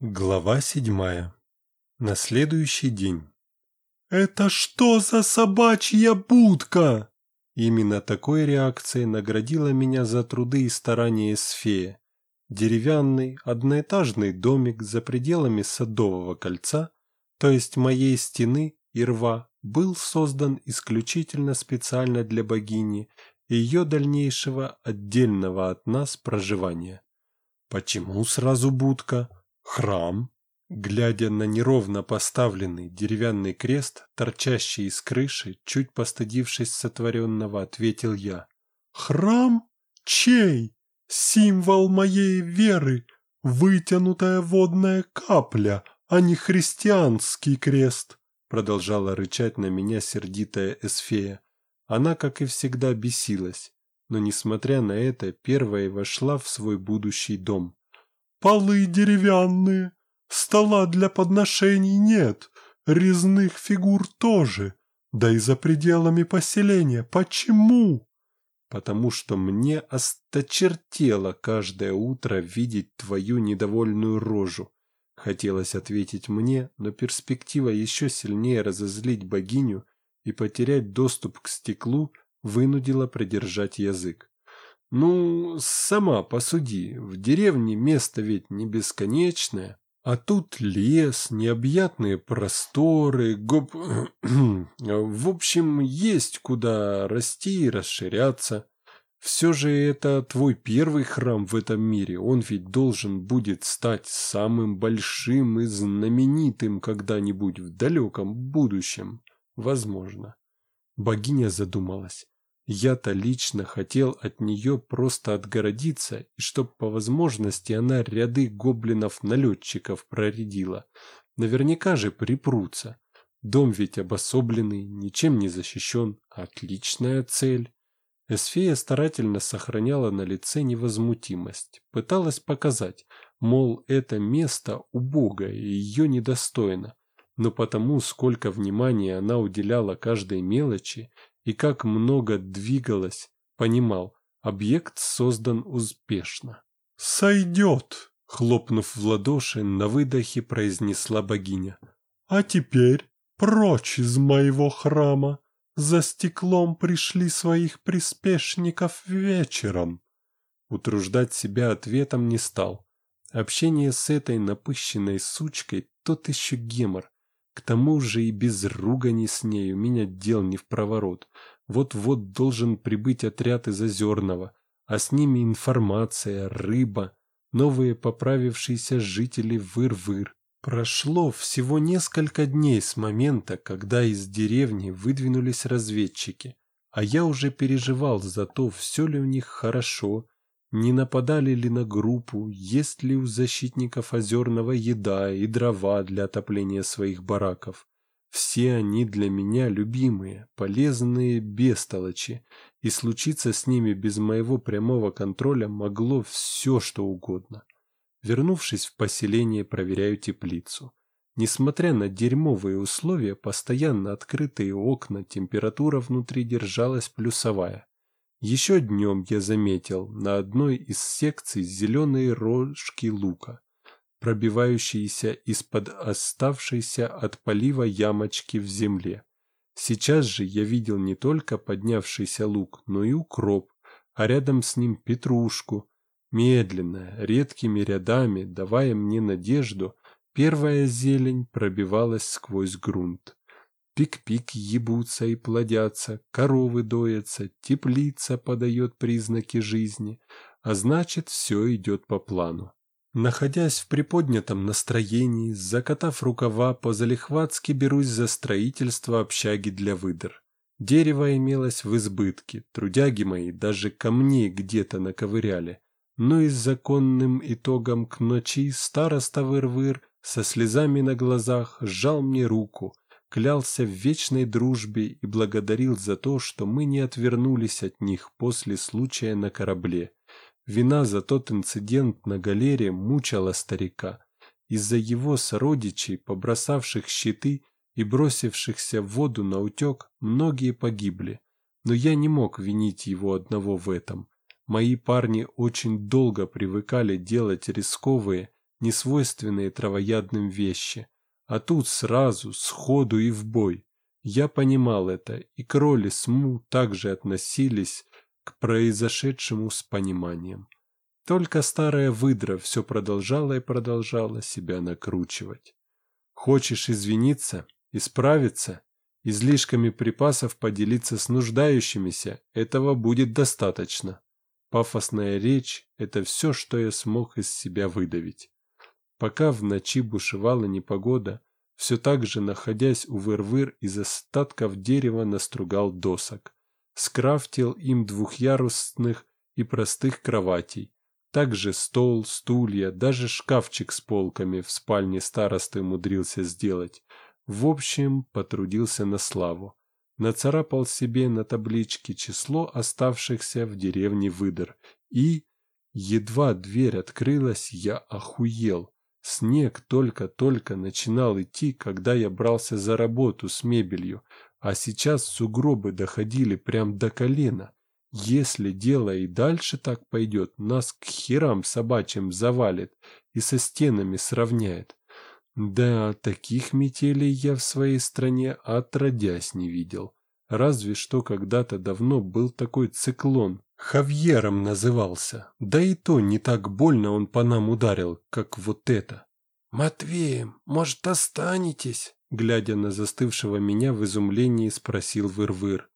Глава седьмая. На следующий день. «Это что за собачья будка?» Именно такой реакцией наградила меня за труды и старания Сфея. Деревянный, одноэтажный домик за пределами Садового кольца, то есть моей стены и рва, был создан исключительно специально для богини и ее дальнейшего отдельного от нас проживания. Почему сразу будка? Храм, глядя на неровно поставленный деревянный крест, торчащий из крыши, чуть постыдившись сотворенного, ответил я. «Храм? Чей? Символ моей веры, вытянутая водная капля, а не христианский крест», продолжала рычать на меня сердитая Эсфея. Она, как и всегда, бесилась, но, несмотря на это, первая вошла в свой будущий дом. Полы деревянные, стола для подношений нет, резных фигур тоже, да и за пределами поселения. Почему? Потому что мне осточертело каждое утро видеть твою недовольную рожу. Хотелось ответить мне, но перспектива еще сильнее разозлить богиню и потерять доступ к стеклу вынудила придержать язык. Ну, сама посуди, в деревне место ведь не бесконечное, а тут лес, необъятные просторы, гоп... в общем, есть куда расти и расширяться. Все же это твой первый храм в этом мире, он ведь должен будет стать самым большим и знаменитым когда-нибудь в далеком будущем, возможно. Богиня задумалась. Я-то лично хотел от нее просто отгородиться, и чтоб по возможности она ряды гоблинов-налетчиков проредила. Наверняка же припрутся. Дом ведь обособленный, ничем не защищен. Отличная цель. Эсфея старательно сохраняла на лице невозмутимость. Пыталась показать, мол, это место убогое и ее недостойно. Но потому, сколько внимания она уделяла каждой мелочи, и как много двигалось, понимал, объект создан успешно. «Сойдет!» — хлопнув в ладоши, на выдохе произнесла богиня. «А теперь прочь из моего храма! За стеклом пришли своих приспешников вечером!» Утруждать себя ответом не стал. Общение с этой напыщенной сучкой тот еще гемор, к тому же и без ругани с ней у меня дел не в проворот. Вот-вот должен прибыть отряд из Озерного, а с ними информация, рыба, новые поправившиеся жители Выр-Выр. Прошло всего несколько дней с момента, когда из деревни выдвинулись разведчики, а я уже переживал за то, все ли у них хорошо, не нападали ли на группу, есть ли у защитников Озерного еда и дрова для отопления своих бараков. Все они для меня любимые, полезные бестолочи, и случиться с ними без моего прямого контроля могло все, что угодно. Вернувшись в поселение, проверяю теплицу. Несмотря на дерьмовые условия, постоянно открытые окна, температура внутри держалась плюсовая. Еще днем я заметил на одной из секций зеленые рожки лука, пробивающиеся из-под оставшейся от полива ямочки в земле. Сейчас же я видел не только поднявшийся лук, но и укроп, а рядом с ним петрушку. Медленно, редкими рядами, давая мне надежду, первая зелень пробивалась сквозь грунт. Пик-пик ебутся и плодятся, коровы доятся, теплица подает признаки жизни, а значит, все идет по плану. Находясь в приподнятом настроении, закатав рукава, по-залихватски берусь за строительство общаги для выдр. Дерево имелось в избытке, трудяги мои даже камней где-то наковыряли. Но и с законным итогом к ночи староста Выр-Выр со слезами на глазах сжал мне руку – клялся в вечной дружбе и благодарил за то, что мы не отвернулись от них после случая на корабле. Вина за тот инцидент на галере мучала старика. Из-за его сородичей, побросавших щиты и бросившихся в воду на утек, многие погибли. Но я не мог винить его одного в этом. Мои парни очень долго привыкали делать рисковые, несвойственные травоядным вещи. А тут сразу, сходу и в бой. Я понимал это, и кроли СМУ также относились к произошедшему с пониманием. Только старая выдра все продолжала и продолжала себя накручивать. Хочешь извиниться, исправиться, излишками припасов поделиться с нуждающимися, этого будет достаточно. Пафосная речь – это все, что я смог из себя выдавить. Пока в ночи бушевала непогода, все так же, находясь у выр-выр, из остатков дерева настругал досок. Скрафтил им двухъярусных и простых кроватей. Также стол, стулья, даже шкафчик с полками в спальне старосты умудрился сделать. В общем, потрудился на славу. Нацарапал себе на табличке число оставшихся в деревне выдр. И, едва дверь открылась, я охуел. Снег только-только начинал идти, когда я брался за работу с мебелью, а сейчас сугробы доходили прям до колена. Если дело и дальше так пойдет, нас к херам собачьим завалит и со стенами сравняет. Да, таких метелей я в своей стране отродясь не видел. Разве что когда-то давно был такой циклон, Хавьером назывался. Да и то не так больно он по нам ударил, как вот это. «Матвей, может, останетесь?» Глядя на застывшего меня в изумлении, спросил Выр-Выр.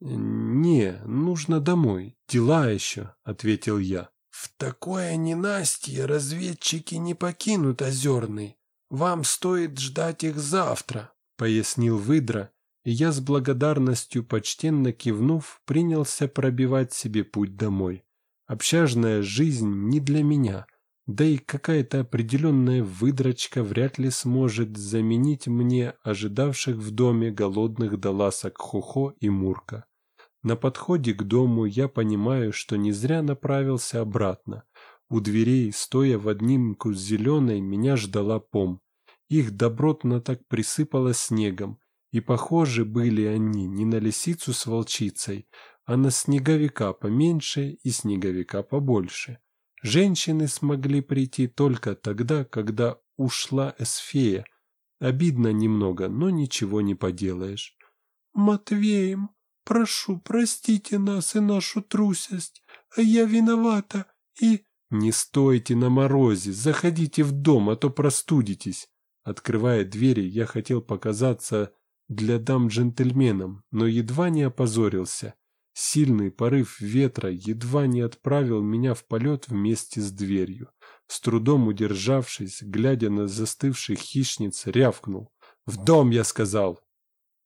«Не, нужно домой. Дела еще», — ответил я. «В такое ненастье разведчики не покинут Озерный. Вам стоит ждать их завтра», — пояснил Выдра и я с благодарностью, почтенно кивнув, принялся пробивать себе путь домой. Общажная жизнь не для меня, да и какая-то определенная выдрочка вряд ли сможет заменить мне ожидавших в доме голодных доласок Хохо и Мурка. На подходе к дому я понимаю, что не зря направился обратно. У дверей, стоя в обнимку с зеленой, меня ждала пом. Их добротно так присыпало снегом, и похожи были они не на лисицу с волчицей, а на снеговика поменьше и снеговика побольше. Женщины смогли прийти только тогда, когда ушла Эсфея. Обидно немного, но ничего не поделаешь. «Матвеем, прошу, простите нас и нашу трусость, а я виновата и...» «Не стойте на морозе, заходите в дом, а то простудитесь». Открывая двери, я хотел показаться для дам джентльменам, но едва не опозорился. Сильный порыв ветра едва не отправил меня в полет вместе с дверью. С трудом удержавшись, глядя на застывших хищниц, рявкнул. «В дом, я сказал!»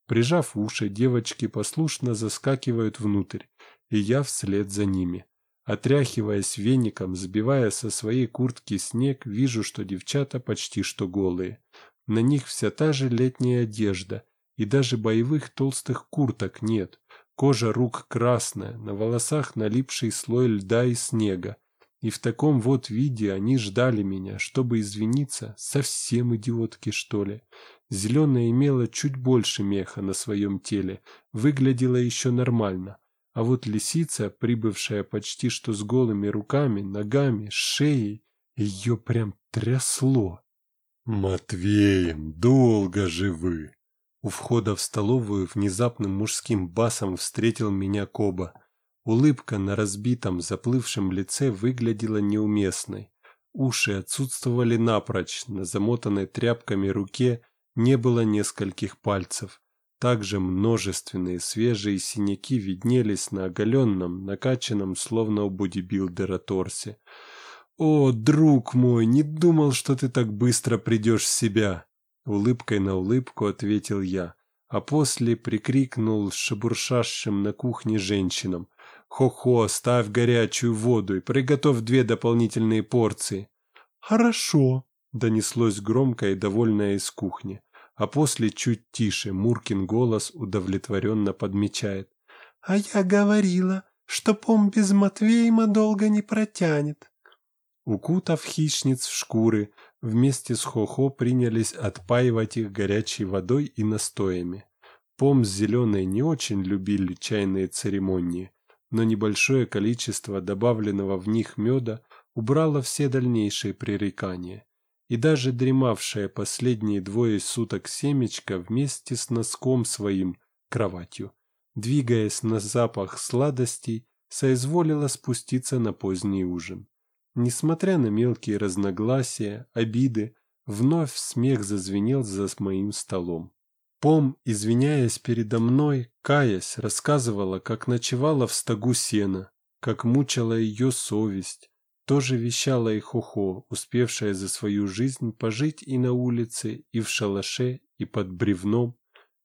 Прижав уши, девочки послушно заскакивают внутрь, и я вслед за ними. Отряхиваясь веником, сбивая со своей куртки снег, вижу, что девчата почти что голые. На них вся та же летняя одежда, и даже боевых толстых курток нет. Кожа рук красная, на волосах налипший слой льда и снега. И в таком вот виде они ждали меня, чтобы извиниться, совсем идиотки, что ли. Зеленая имела чуть больше меха на своем теле, выглядела еще нормально. А вот лисица, прибывшая почти что с голыми руками, ногами, шеей, ее прям трясло. «Матвеем, долго живы!» У входа в столовую внезапным мужским басом встретил меня Коба. Улыбка на разбитом, заплывшем лице выглядела неуместной. Уши отсутствовали напрочь, на замотанной тряпками руке не было нескольких пальцев. Также множественные свежие синяки виднелись на оголенном, накачанном, словно у бодибилдера торсе. «О, друг мой, не думал, что ты так быстро придешь в себя!» Улыбкой на улыбку ответил я, а после прикрикнул шебуршащим на кухне женщинам. «Хо-хо, ставь горячую воду и приготовь две дополнительные порции». «Хорошо», — донеслось громко и довольное из кухни, а после чуть тише Муркин голос удовлетворенно подмечает. «А я говорила, что пом без Матвеема долго не протянет». Укутав хищниц в шкуры, вместе с Хохо принялись отпаивать их горячей водой и настоями. Пом с Зеленой не очень любили чайные церемонии, но небольшое количество добавленного в них меда убрало все дальнейшие пререкания, и даже дремавшая последние двое суток семечка вместе с носком своим кроватью, двигаясь на запах сладостей, соизволила спуститься на поздний ужин. Несмотря на мелкие разногласия, обиды, вновь смех зазвенел за моим столом. Пом, извиняясь передо мной, каясь, рассказывала, как ночевала в стогу сена, как мучила ее совесть, тоже вещала и Хохо, успевшая за свою жизнь пожить и на улице, и в шалаше, и под бревном.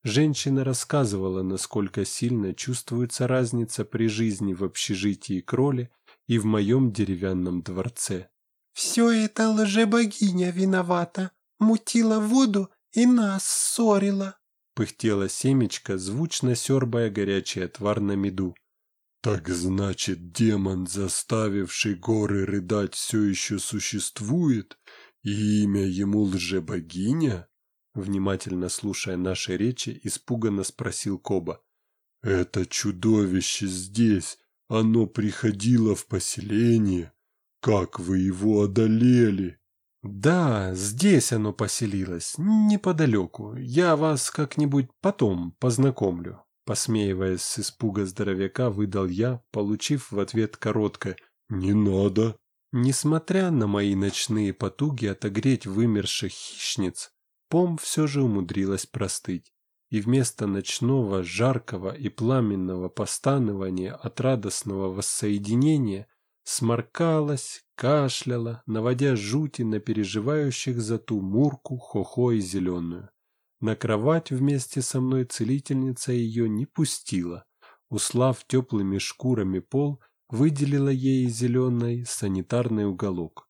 Женщина рассказывала, насколько сильно чувствуется разница при жизни в общежитии Кроли и в моем деревянном дворце. «Все это лжебогиня виновата, мутила воду и нас ссорила», пыхтела семечка, звучно сербая горячий отвар на меду. Так значит, демон, заставивший горы рыдать, все еще существует, и имя ему лжебогиня? Внимательно слушая наши речи, испуганно спросил Коба. Это чудовище здесь, оно приходило в поселение. Как вы его одолели? Да, здесь оно поселилось, неподалеку. Я вас как-нибудь потом познакомлю. Посмеиваясь с испуга здоровяка, выдал я, получив в ответ короткое «Не надо». Несмотря на мои ночные потуги отогреть вымерших хищниц, Пом все же умудрилась простыть, и вместо ночного, жаркого и пламенного постанования от радостного воссоединения сморкалась, кашляла, наводя жути на переживающих за ту мурку, хохо и зеленую. На кровать вместе со мной целительница ее не пустила. Услав теплыми шкурами пол, выделила ей зеленый санитарный уголок.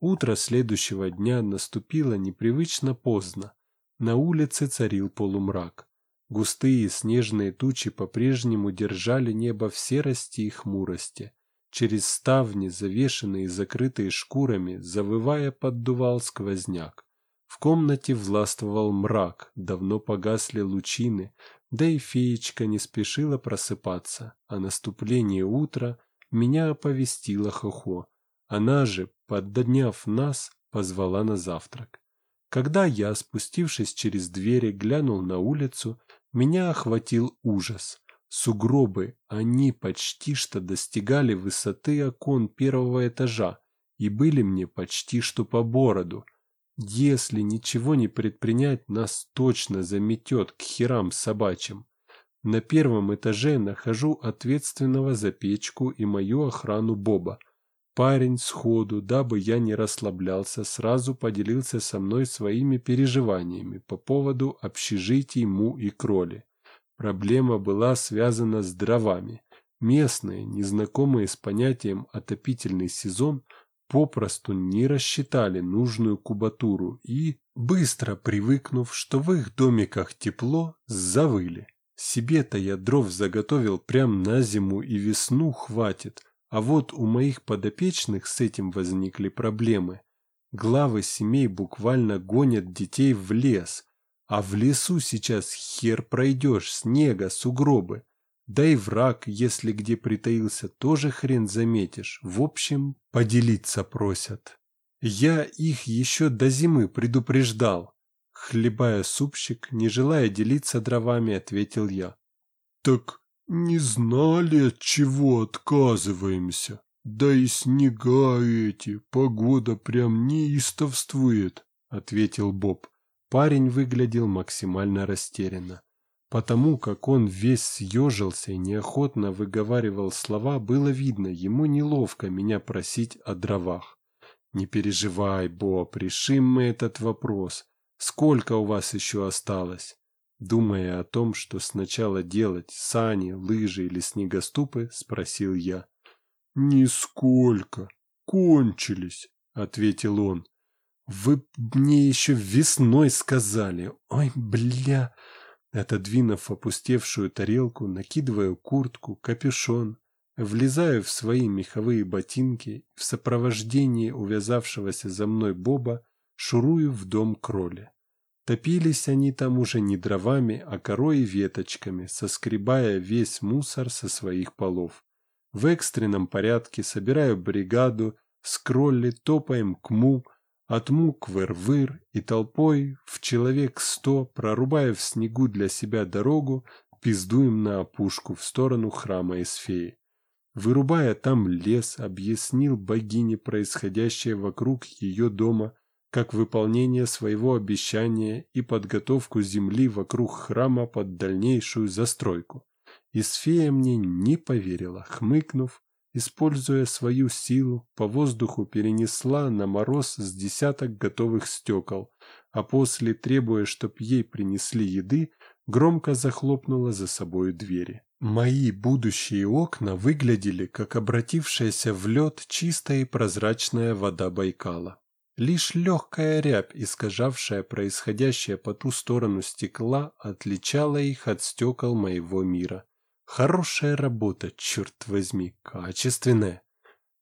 Утро следующего дня наступило непривычно поздно. На улице царил полумрак. Густые снежные тучи по-прежнему держали небо в серости и хмурости. Через ставни, завешенные и закрытые шкурами, завывая, поддувал сквозняк. В комнате властвовал мрак, давно погасли лучины, да и феечка не спешила просыпаться, а наступление утра меня оповестила Хохо. Она же, поддняв нас, позвала на завтрак. Когда я, спустившись через двери, глянул на улицу, меня охватил ужас. Сугробы, они почти что достигали высоты окон первого этажа и были мне почти что по бороду – если ничего не предпринять, нас точно заметет к херам собачьим. На первом этаже нахожу ответственного за печку и мою охрану Боба. Парень сходу, дабы я не расслаблялся, сразу поделился со мной своими переживаниями по поводу общежитий Му и Кроли. Проблема была связана с дровами. Местные, незнакомые с понятием «отопительный сезон», попросту не рассчитали нужную кубатуру и, быстро привыкнув, что в их домиках тепло, завыли. Себе-то я дров заготовил прям на зиму и весну хватит, а вот у моих подопечных с этим возникли проблемы. Главы семей буквально гонят детей в лес, а в лесу сейчас хер пройдешь, снега, сугробы. Да и враг, если где притаился, тоже хрен заметишь. В общем, поделиться просят. Я их еще до зимы предупреждал. Хлебая супчик, не желая делиться дровами, ответил я. Так не знали, от чего отказываемся. Да и снега эти, погода прям неистовствует, ответил Боб. Парень выглядел максимально растерянно. Потому как он весь съежился и неохотно выговаривал слова, было видно, ему неловко меня просить о дровах. «Не переживай, Боб, решим мы этот вопрос. Сколько у вас еще осталось?» Думая о том, что сначала делать, сани, лыжи или снегоступы, спросил я. «Нисколько. Кончились», — ответил он. «Вы мне еще весной сказали. Ой, бля...» Отодвинув опустевшую тарелку, накидываю куртку, капюшон, влезаю в свои меховые ботинки в сопровождении увязавшегося за мной Боба шурую в дом кроли. Топились они там уже не дровами, а корой и веточками, соскребая весь мусор со своих полов. В экстренном порядке собираю бригаду, с кролли топаем к му, От мук выр-выр и толпой в человек сто, прорубая в снегу для себя дорогу, пиздуем на опушку в сторону храма Эсфеи. Вырубая там лес, объяснил богине происходящее вокруг ее дома, как выполнение своего обещания и подготовку земли вокруг храма под дальнейшую застройку. Исфея мне не поверила, хмыкнув, используя свою силу, по воздуху перенесла на мороз с десяток готовых стекол, а после, требуя, чтоб ей принесли еды, громко захлопнула за собой двери. Мои будущие окна выглядели, как обратившаяся в лед чистая и прозрачная вода Байкала. Лишь легкая рябь, искажавшая происходящее по ту сторону стекла, отличала их от стекол моего мира. Хорошая работа, черт возьми, качественная.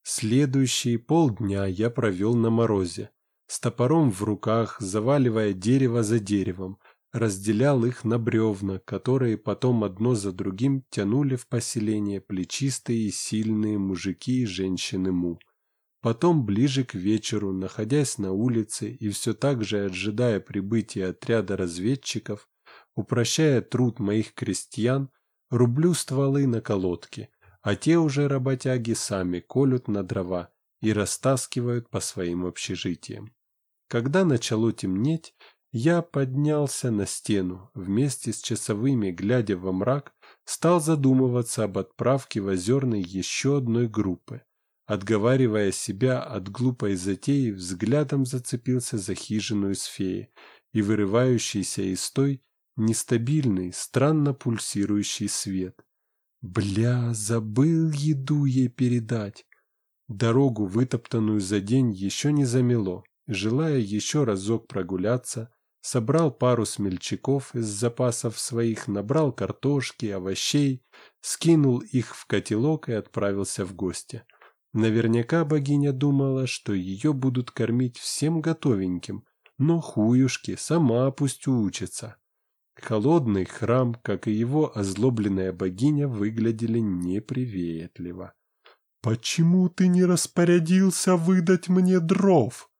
Следующие полдня я провел на морозе, с топором в руках, заваливая дерево за деревом, разделял их на бревна, которые потом одно за другим тянули в поселение плечистые и сильные мужики и женщины Му. Потом, ближе к вечеру, находясь на улице и все так же ожидая прибытия отряда разведчиков, упрощая труд моих крестьян, рублю стволы на колодки, а те уже работяги сами колют на дрова и растаскивают по своим общежитиям. Когда начало темнеть, я поднялся на стену, вместе с часовыми, глядя во мрак, стал задумываться об отправке в Озерный еще одной группы. Отговаривая себя от глупой затеи, взглядом зацепился за хижину из феи и вырывающийся из той нестабильный, странно пульсирующий свет. Бля, забыл еду ей передать. Дорогу, вытоптанную за день, еще не замело. Желая еще разок прогуляться, собрал пару смельчаков из запасов своих, набрал картошки, овощей, скинул их в котелок и отправился в гости. Наверняка богиня думала, что ее будут кормить всем готовеньким, но хуюшки сама пусть учится. Холодный храм, как и его озлобленная богиня, выглядели неприветливо. «Почему ты не распорядился выдать мне дров?»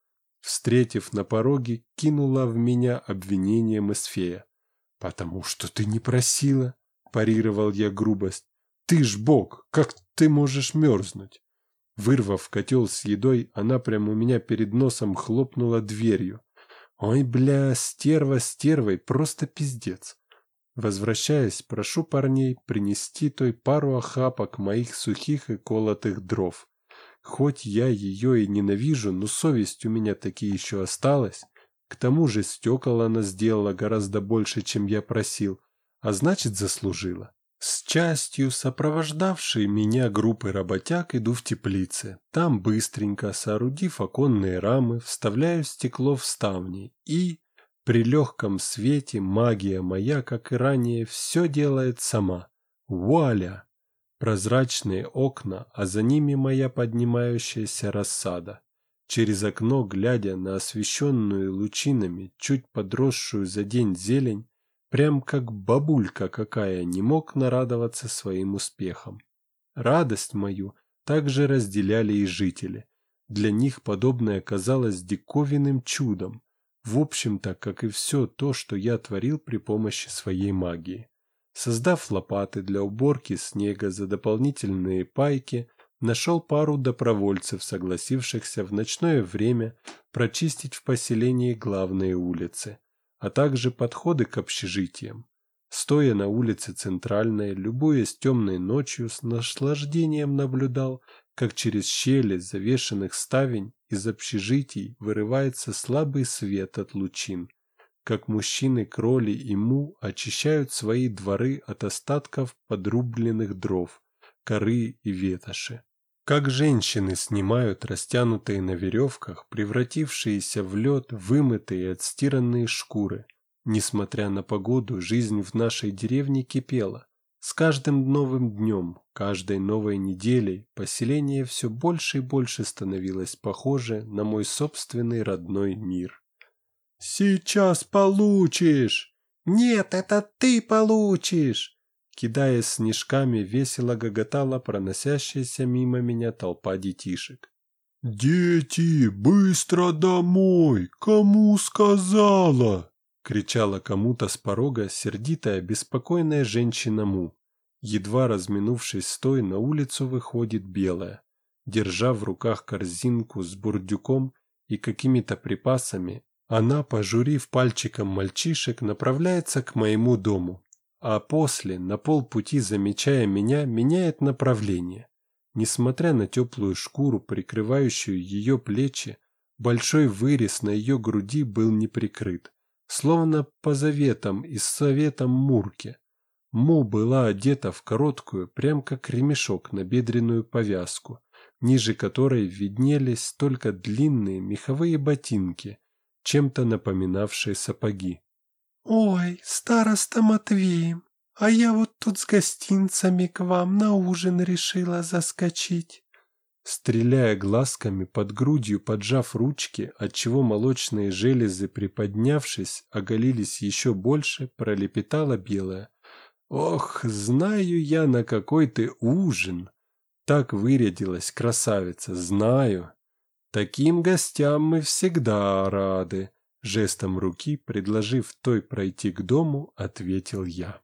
Встретив на пороге, кинула в меня обвинением Эсфея. «Потому что ты не просила», – парировал я грубость. «Ты ж бог, как ты можешь мерзнуть?» Вырвав котел с едой, она прямо у меня перед носом хлопнула дверью. Ой, бля, стерва стервой, просто пиздец. Возвращаясь, прошу парней принести той пару охапок моих сухих и колотых дров. Хоть я ее и ненавижу, но совесть у меня таки еще осталась. К тому же стекол она сделала гораздо больше, чем я просил, а значит заслужила. С частью сопровождавшей меня группы работяг иду в теплице. Там быстренько, соорудив оконные рамы, вставляю стекло в ставни и, при легком свете, магия моя, как и ранее, все делает сама. Вуаля! Прозрачные окна, а за ними моя поднимающаяся рассада. Через окно, глядя на освещенную лучинами, чуть подросшую за день зелень, Прям как бабулька какая не мог нарадоваться своим успехам. Радость мою также разделяли и жители. Для них подобное казалось диковинным чудом, в общем-то, как и все то, что я творил при помощи своей магии. Создав лопаты для уборки снега за дополнительные пайки, нашел пару добровольцев, согласившихся в ночное время прочистить в поселении главные улицы а также подходы к общежитиям. Стоя на улице Центральной, любуясь темной ночью, с наслаждением наблюдал, как через щели завешенных ставень из общежитий вырывается слабый свет от лучин, как мужчины-кроли и му очищают свои дворы от остатков подрубленных дров, коры и ветоши. Как женщины снимают растянутые на веревках, превратившиеся в лед, вымытые и отстиранные шкуры. Несмотря на погоду, жизнь в нашей деревне кипела. С каждым новым днем, каждой новой неделей поселение все больше и больше становилось похоже на мой собственный родной мир. «Сейчас получишь!» «Нет, это ты получишь!» Кидаясь снежками, весело гоготала проносящаяся мимо меня толпа детишек. «Дети, быстро домой! Кому сказала?» кричала кому-то с порога сердитая, беспокойная женщина Му. Едва разминувшись с той, на улицу выходит белая, держа в руках корзинку с бурдюком и какими-то припасами. Она, пожурив пальчиком мальчишек, направляется к моему дому, а после, на полпути замечая меня, меняет направление. Несмотря на теплую шкуру, прикрывающую ее плечи, большой вырез на ее груди был не прикрыт, словно по заветам и советам Мурки. Му была одета в короткую, прям как ремешок на бедренную повязку, ниже которой виднелись только длинные меховые ботинки, чем-то напоминавшие сапоги. «Ой, староста Матвей, а я вот тут с гостинцами к вам на ужин решила заскочить». Стреляя глазками под грудью, поджав ручки, отчего молочные железы, приподнявшись, оголились еще больше, пролепетала белая. «Ох, знаю я, на какой ты ужин!» Так вырядилась красавица, знаю. Таким гостям мы всегда рады. Жестом руки, предложив той пройти к дому, ответил я.